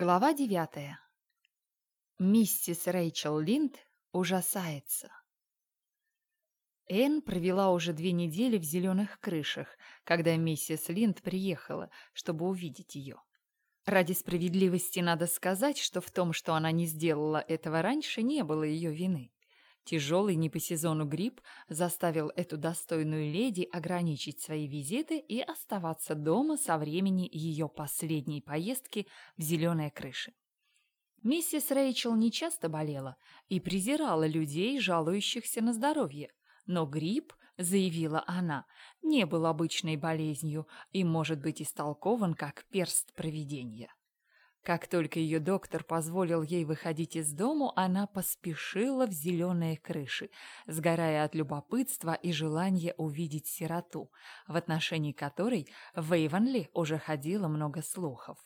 Глава девятая. Миссис Рэйчел Линд ужасается. Энн провела уже две недели в зеленых крышах, когда миссис Линд приехала, чтобы увидеть ее. Ради справедливости надо сказать, что в том, что она не сделала этого раньше, не было ее вины. Тяжелый не по сезону грипп заставил эту достойную леди ограничить свои визиты и оставаться дома со времени ее последней поездки в зеленые крыши. Миссис Рэйчел нечасто болела и презирала людей, жалующихся на здоровье, но грипп, заявила она, не был обычной болезнью и может быть истолкован как перст провидения. Как только ее доктор позволил ей выходить из дому, она поспешила в зеленые крыши, сгорая от любопытства и желания увидеть сироту, в отношении которой в Эйвонли уже ходило много слухов.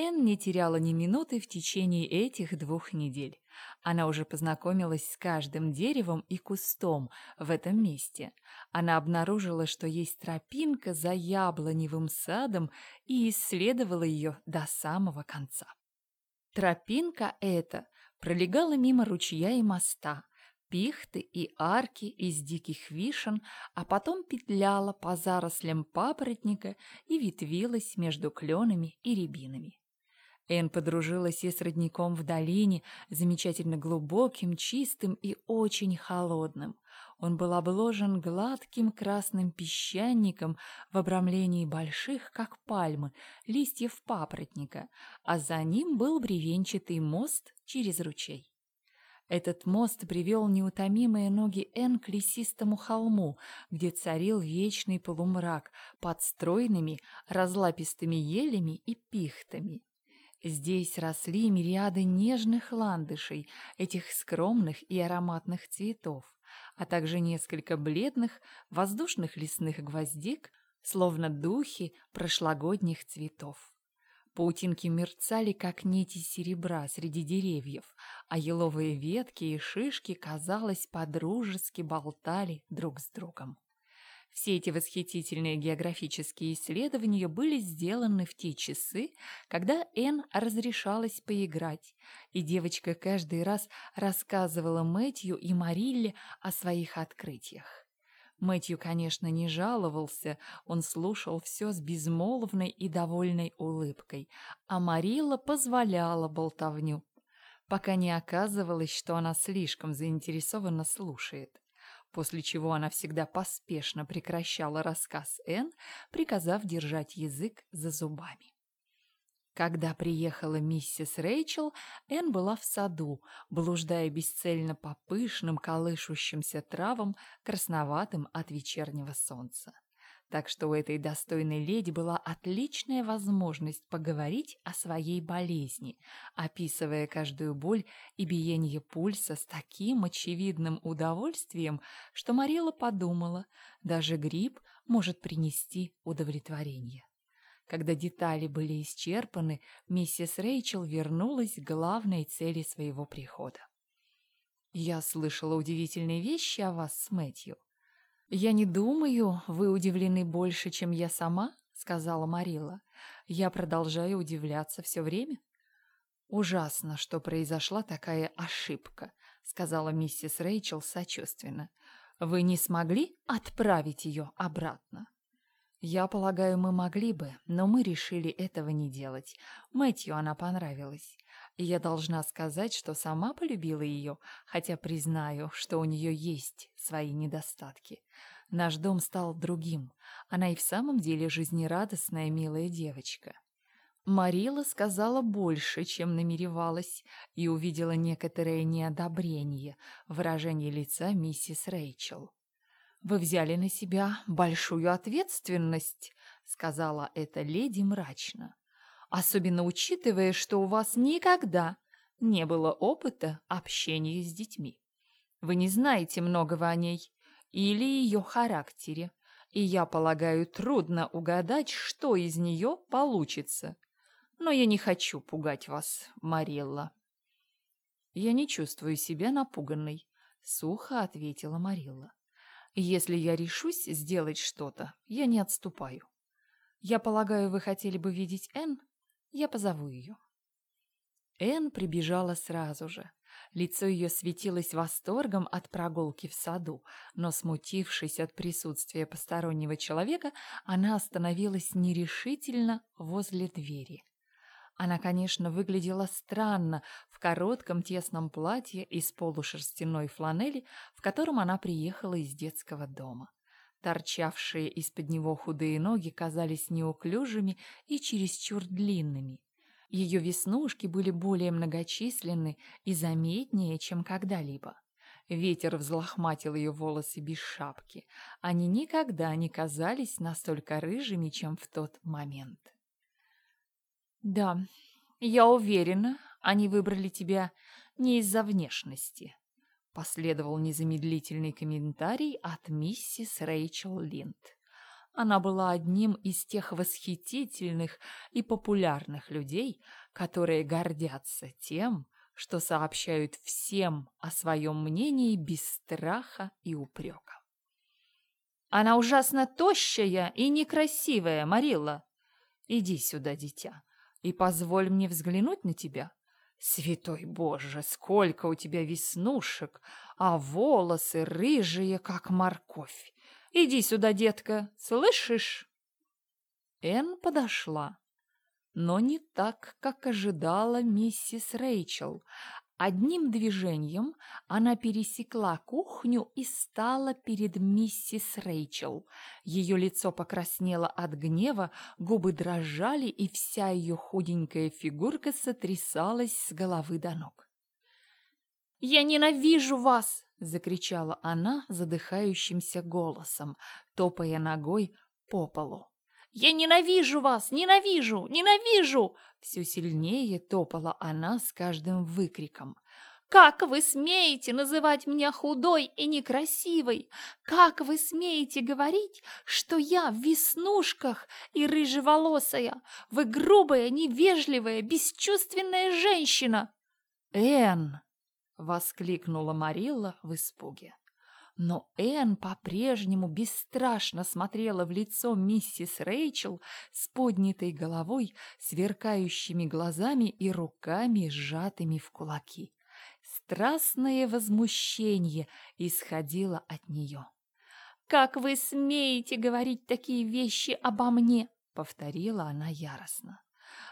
Энн не теряла ни минуты в течение этих двух недель. Она уже познакомилась с каждым деревом и кустом в этом месте. Она обнаружила, что есть тропинка за яблоневым садом и исследовала ее до самого конца. Тропинка эта пролегала мимо ручья и моста, пихты и арки из диких вишен, а потом петляла по зарослям папоротника и ветвилась между кленами и рябинами. Энн подружилась и с родником в долине, замечательно глубоким, чистым и очень холодным. Он был обложен гладким красным песчаником в обрамлении больших, как пальмы, листьев папоротника, а за ним был бревенчатый мост через ручей. Этот мост привел неутомимые ноги Энн к лесистому холму, где царил вечный полумрак под стройными разлапистыми елями и пихтами. Здесь росли мириады нежных ландышей, этих скромных и ароматных цветов, а также несколько бледных воздушных лесных гвоздик, словно духи прошлогодних цветов. Паутинки мерцали, как нити серебра среди деревьев, а еловые ветки и шишки, казалось, подружески болтали друг с другом. Все эти восхитительные географические исследования были сделаны в те часы, когда Энн разрешалась поиграть, и девочка каждый раз рассказывала Мэтью и Марилле о своих открытиях. Мэтью, конечно, не жаловался, он слушал все с безмолвной и довольной улыбкой, а Марилла позволяла болтовню, пока не оказывалось, что она слишком заинтересованно слушает после чего она всегда поспешно прекращала рассказ Энн, приказав держать язык за зубами. Когда приехала миссис Рэйчел, Энн была в саду, блуждая бесцельно по пышным колышущимся травам, красноватым от вечернего солнца. Так что у этой достойной леди была отличная возможность поговорить о своей болезни, описывая каждую боль и биение пульса с таким очевидным удовольствием, что Марила подумала, даже грипп может принести удовлетворение. Когда детали были исчерпаны, миссис Рэйчел вернулась к главной цели своего прихода. «Я слышала удивительные вещи о вас с Мэтью», «Я не думаю, вы удивлены больше, чем я сама», — сказала Марила. «Я продолжаю удивляться все время». «Ужасно, что произошла такая ошибка», — сказала миссис Рэйчел сочувственно. «Вы не смогли отправить ее обратно?» «Я полагаю, мы могли бы, но мы решили этого не делать. Мэтью она понравилась. Я должна сказать, что сама полюбила ее, хотя признаю, что у нее есть свои недостатки. Наш дом стал другим. Она и в самом деле жизнерадостная милая девочка. Марила сказала больше, чем намеревалась, и увидела некоторое неодобрение в выражении лица миссис Рэйчел. «Вы взяли на себя большую ответственность», — сказала эта леди мрачно особенно учитывая, что у вас никогда не было опыта общения с детьми. Вы не знаете многого о ней или ее характере, и я полагаю, трудно угадать, что из нее получится. Но я не хочу пугать вас, Марилла. Я не чувствую себя напуганной, сухо ответила Марилла. Если я решусь сделать что-то, я не отступаю. Я полагаю, вы хотели бы видеть Энн? Я позову ее. Энн прибежала сразу же. Лицо ее светилось восторгом от прогулки в саду, но, смутившись от присутствия постороннего человека, она остановилась нерешительно возле двери. Она, конечно, выглядела странно в коротком тесном платье из полушерстяной фланели, в котором она приехала из детского дома. Торчавшие из-под него худые ноги казались неуклюжими и чересчур длинными. Ее веснушки были более многочисленны и заметнее, чем когда-либо. Ветер взлохматил ее волосы без шапки. Они никогда не казались настолько рыжими, чем в тот момент. Да, я уверена, они выбрали тебя не из-за внешности. Последовал незамедлительный комментарий от миссис Рэйчел Линд. Она была одним из тех восхитительных и популярных людей, которые гордятся тем, что сообщают всем о своем мнении без страха и упрека. «Она ужасно тощая и некрасивая, Марилла. Иди сюда, дитя и позволь мне взглянуть на тебя. Святой Боже, сколько у тебя веснушек, а волосы рыжие, как морковь. Иди сюда, детка, слышишь?» Энн подошла, но не так, как ожидала миссис Рэйчел, Одним движением она пересекла кухню и стала перед миссис Рэйчел. Ее лицо покраснело от гнева, губы дрожали, и вся ее худенькая фигурка сотрясалась с головы до ног. «Я ненавижу вас!» — закричала она задыхающимся голосом, топая ногой по полу. «Я ненавижу вас! Ненавижу! Ненавижу!» Все сильнее топала она с каждым выкриком. «Как вы смеете называть меня худой и некрасивой? Как вы смеете говорить, что я в веснушках и рыжеволосая? Вы грубая, невежливая, бесчувственная женщина!» «Энн!» — воскликнула Марилла в испуге. Но Энн по-прежнему бесстрашно смотрела в лицо миссис Рэйчел с поднятой головой, сверкающими глазами и руками, сжатыми в кулаки. Страстное возмущение исходило от нее. «Как вы смеете говорить такие вещи обо мне?» — повторила она яростно.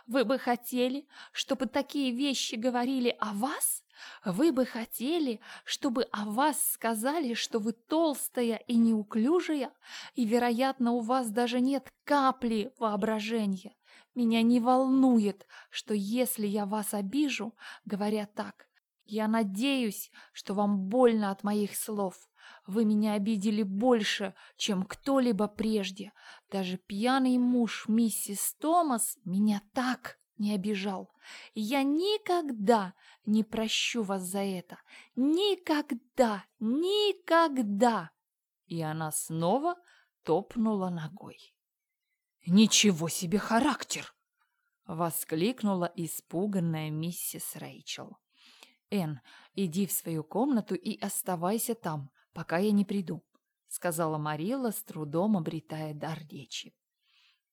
«Вы бы хотели, чтобы такие вещи говорили о вас?» Вы бы хотели, чтобы о вас сказали, что вы толстая и неуклюжая, и, вероятно, у вас даже нет капли воображения. Меня не волнует, что если я вас обижу, говоря так, я надеюсь, что вам больно от моих слов. Вы меня обидели больше, чем кто-либо прежде. Даже пьяный муж миссис Томас меня так не обижал. Я никогда не прощу вас за это. Никогда, никогда. И она снова топнула ногой. Ничего себе характер! Воскликнула испуганная миссис Рэйчел. Эн, иди в свою комнату и оставайся там, пока я не приду, сказала Марила, с трудом обретая дар речи.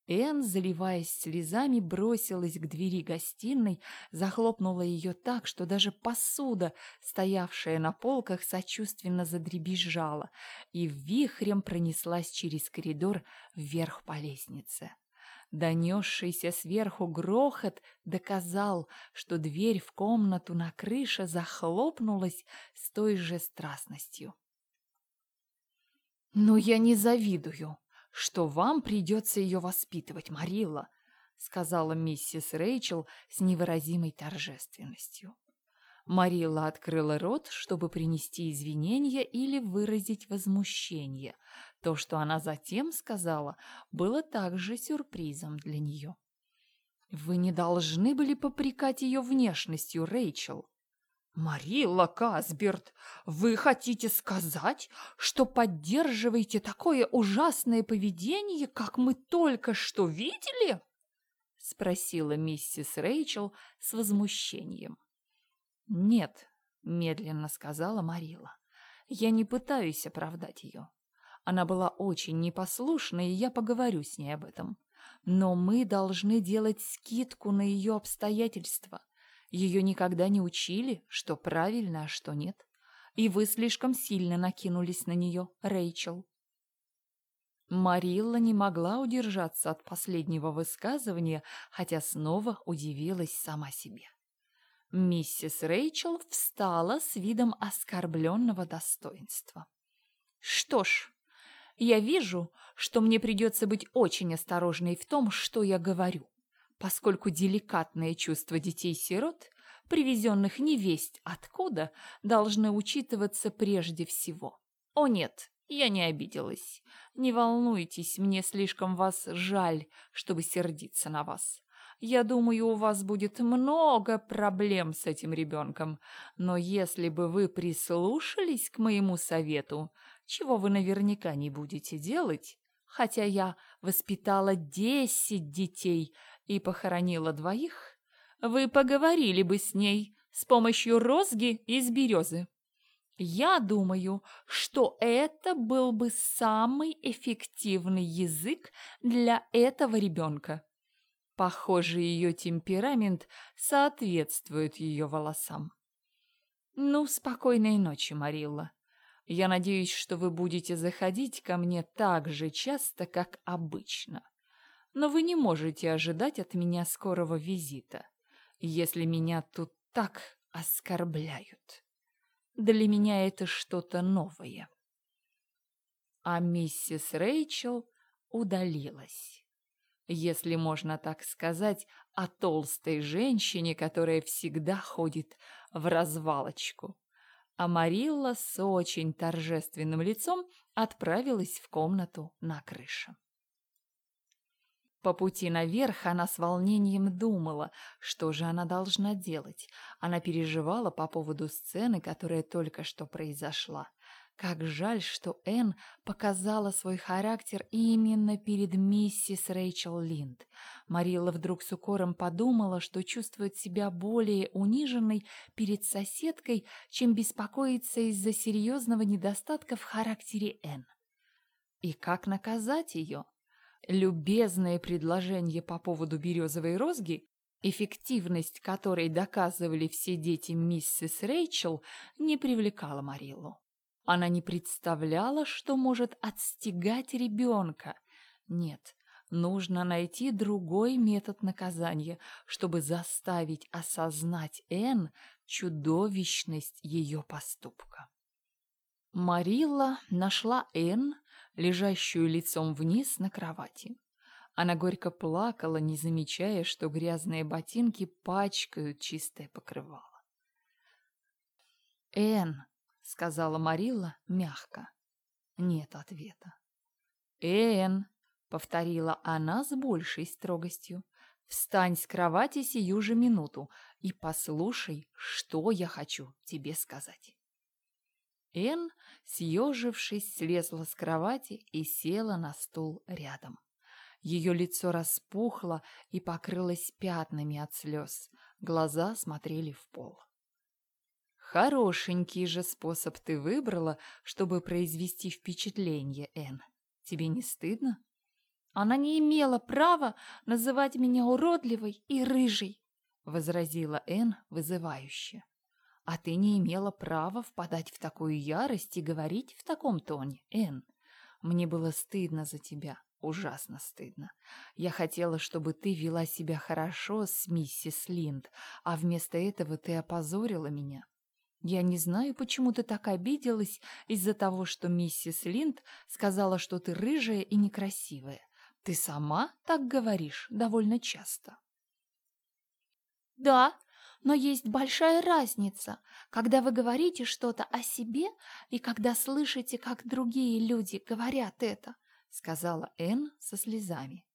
Энн, заливаясь слезами, бросилась к двери гостиной, захлопнула ее так, что даже посуда, стоявшая на полках, сочувственно задребезжала и вихрем пронеслась через коридор вверх по лестнице. Донесшийся сверху грохот доказал, что дверь в комнату на крыше захлопнулась с той же страстностью. «Но я не завидую», что вам придется ее воспитывать, Марилла», — сказала миссис Рэйчел с невыразимой торжественностью. Марилла открыла рот, чтобы принести извинения или выразить возмущение. То, что она затем сказала, было также сюрпризом для нее. «Вы не должны были попрекать ее внешностью, Рэйчел», «Марилла Касберт, вы хотите сказать, что поддерживаете такое ужасное поведение, как мы только что видели?» — спросила миссис Рэйчел с возмущением. «Нет», — медленно сказала Марилла, — «я не пытаюсь оправдать ее. Она была очень непослушна, и я поговорю с ней об этом. Но мы должны делать скидку на ее обстоятельства». Ее никогда не учили, что правильно, а что нет. И вы слишком сильно накинулись на нее, Рэйчел. Марилла не могла удержаться от последнего высказывания, хотя снова удивилась сама себе. Миссис Рэйчел встала с видом оскорбленного достоинства. «Что ж, я вижу, что мне придется быть очень осторожной в том, что я говорю, поскольку деликатные чувства детей-сирот, привезенных невесть откуда, должны учитываться прежде всего. О нет, я не обиделась. Не волнуйтесь, мне слишком вас жаль, чтобы сердиться на вас. Я думаю, у вас будет много проблем с этим ребенком, но если бы вы прислушались к моему совету, чего вы наверняка не будете делать, хотя я воспитала десять детей и похоронила двоих, вы поговорили бы с ней с помощью розги из березы. Я думаю, что это был бы самый эффективный язык для этого ребенка. Похоже, ее темперамент соответствует ее волосам. Ну, спокойной ночи, Марилла. Я надеюсь, что вы будете заходить ко мне так же часто, как обычно. Но вы не можете ожидать от меня скорого визита, если меня тут так оскорбляют. Для меня это что-то новое. А миссис Рэйчел удалилась. Если можно так сказать о толстой женщине, которая всегда ходит в развалочку. А Марилла с очень торжественным лицом отправилась в комнату на крыше. По пути наверх она с волнением думала, что же она должна делать. Она переживала по поводу сцены, которая только что произошла. Как жаль, что Энн показала свой характер именно перед миссис Рэйчел Линд. Марилла вдруг с укором подумала, что чувствует себя более униженной перед соседкой, чем беспокоится из-за серьезного недостатка в характере Энн. И как наказать ее? Любезное предложение по поводу березовой розги, эффективность которой доказывали все дети миссис Рэйчел, не привлекала Мариллу. Она не представляла, что может отстегать ребенка. Нет, нужно найти другой метод наказания, чтобы заставить осознать Энн чудовищность ее поступка. Марилла нашла Энн лежащую лицом вниз на кровати. Она горько плакала, не замечая, что грязные ботинки пачкают чистое покрывало. «Энн», — сказала Марилла мягко. Нет ответа. «Энн», — повторила она с большей строгостью, — «встань с кровати сию же минуту и послушай, что я хочу тебе сказать». Энн, съежившись, слезла с кровати и села на стул рядом. Ее лицо распухло и покрылось пятнами от слез. Глаза смотрели в пол. «Хорошенький же способ ты выбрала, чтобы произвести впечатление, Энн. Тебе не стыдно?» «Она не имела права называть меня уродливой и рыжей», — возразила Энн вызывающе. А ты не имела права впадать в такую ярость и говорить в таком тоне, Энн. Мне было стыдно за тебя, ужасно стыдно. Я хотела, чтобы ты вела себя хорошо с миссис Линд, а вместо этого ты опозорила меня. Я не знаю, почему ты так обиделась из-за того, что миссис Линд сказала, что ты рыжая и некрасивая. Ты сама так говоришь довольно часто. Да, но есть большая разница, когда вы говорите что-то о себе и когда слышите, как другие люди говорят это, сказала Энн со слезами.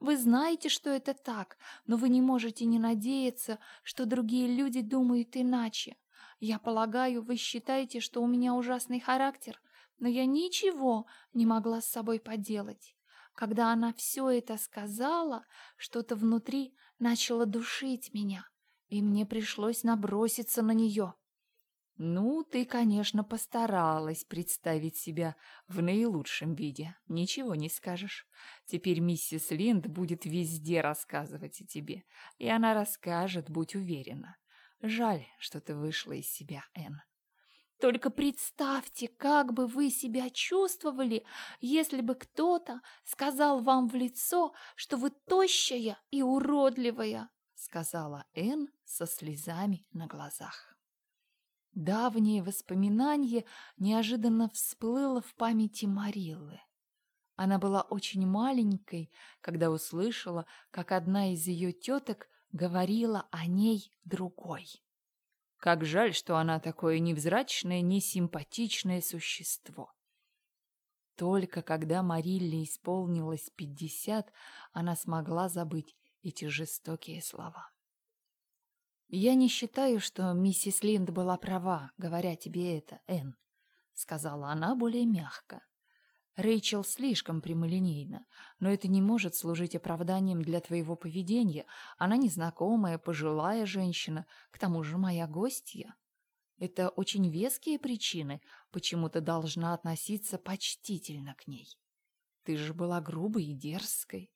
Вы знаете, что это так, но вы не можете не надеяться, что другие люди думают иначе. Я полагаю, вы считаете, что у меня ужасный характер, но я ничего не могла с собой поделать. Когда она все это сказала, что-то внутри начало душить меня и мне пришлось наброситься на нее. «Ну, ты, конечно, постаралась представить себя в наилучшем виде. Ничего не скажешь. Теперь миссис Линд будет везде рассказывать о тебе. И она расскажет, будь уверена. Жаль, что ты вышла из себя, Энн. Только представьте, как бы вы себя чувствовали, если бы кто-то сказал вам в лицо, что вы тощая и уродливая, сказала Энн со слезами на глазах. Давнее воспоминание неожиданно всплыло в памяти Мариллы. Она была очень маленькой, когда услышала, как одна из ее теток говорила о ней другой. Как жаль, что она такое невзрачное, несимпатичное существо. Только когда Марилле исполнилось пятьдесят, она смогла забыть эти жестокие слова. «Я не считаю, что миссис Линд была права, говоря тебе это, Энн», — сказала она более мягко. Рэйчел слишком прямолинейна, но это не может служить оправданием для твоего поведения. Она незнакомая, пожилая женщина, к тому же моя гостья. Это очень веские причины, почему ты должна относиться почтительно к ней. Ты же была грубой и дерзкой.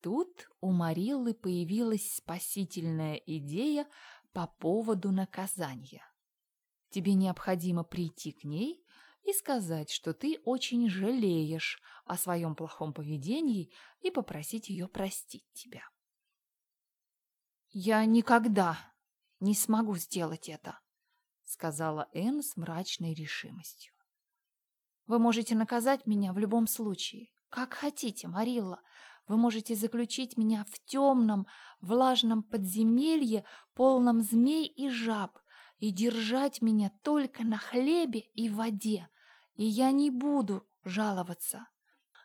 Тут у Мариллы появилась спасительная идея по поводу наказания. Тебе необходимо прийти к ней и сказать, что ты очень жалеешь о своем плохом поведении и попросить ее простить тебя. «Я никогда не смогу сделать это», — сказала Энн с мрачной решимостью. «Вы можете наказать меня в любом случае, как хотите, Марилла. Вы можете заключить меня в темном, влажном подземелье, полном змей и жаб, и держать меня только на хлебе и воде, и я не буду жаловаться.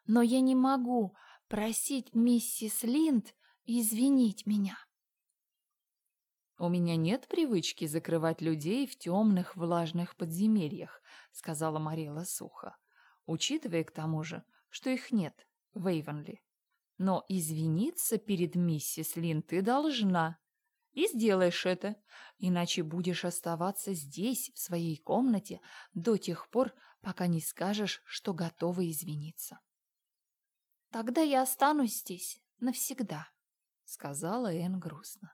Но я не могу просить миссис Линд извинить меня. «У меня нет привычки закрывать людей в темных влажных подземельях», — сказала Марила сухо, учитывая к тому же, что их нет в Эйвенли. «Но извиниться перед миссис Лин ты должна, и сделаешь это, иначе будешь оставаться здесь, в своей комнате, до тех пор, пока не скажешь, что готова извиниться. «Тогда я останусь здесь навсегда», — сказала Энн грустно.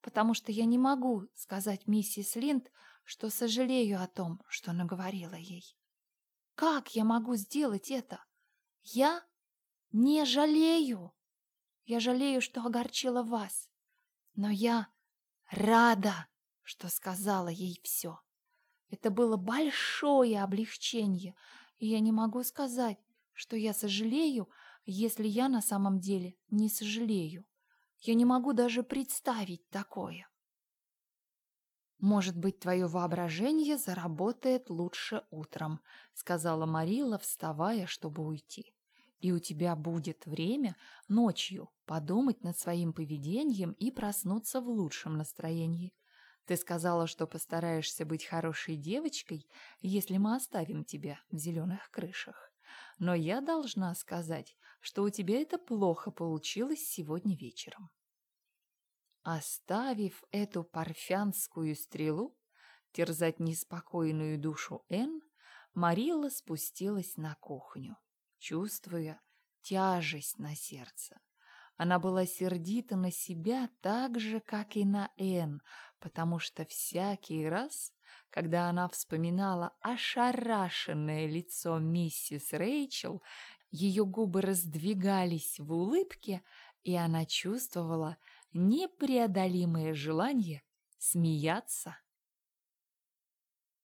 «потому что я не могу сказать миссис Линд, что сожалею о том, что наговорила ей. Как я могу сделать это? Я не жалею. Я жалею, что огорчила вас, но я рада, что сказала ей все. Это было большое облегчение, и я не могу сказать, что я сожалею, если я на самом деле не сожалею. Я не могу даже представить такое. «Может быть, твое воображение заработает лучше утром», — сказала Марила, вставая, чтобы уйти. «И у тебя будет время ночью подумать над своим поведением и проснуться в лучшем настроении. Ты сказала, что постараешься быть хорошей девочкой, если мы оставим тебя в зеленых крышах. Но я должна сказать, что у тебя это плохо получилось сегодня вечером. Оставив эту парфянскую стрелу, терзать неспокойную душу Н, Марилла спустилась на кухню, чувствуя тяжесть на сердце. Она была сердита на себя так же, как и на Энн, потому что всякий раз, когда она вспоминала ошарашенное лицо миссис Рэйчел, ее губы раздвигались в улыбке, и она чувствовала непреодолимое желание смеяться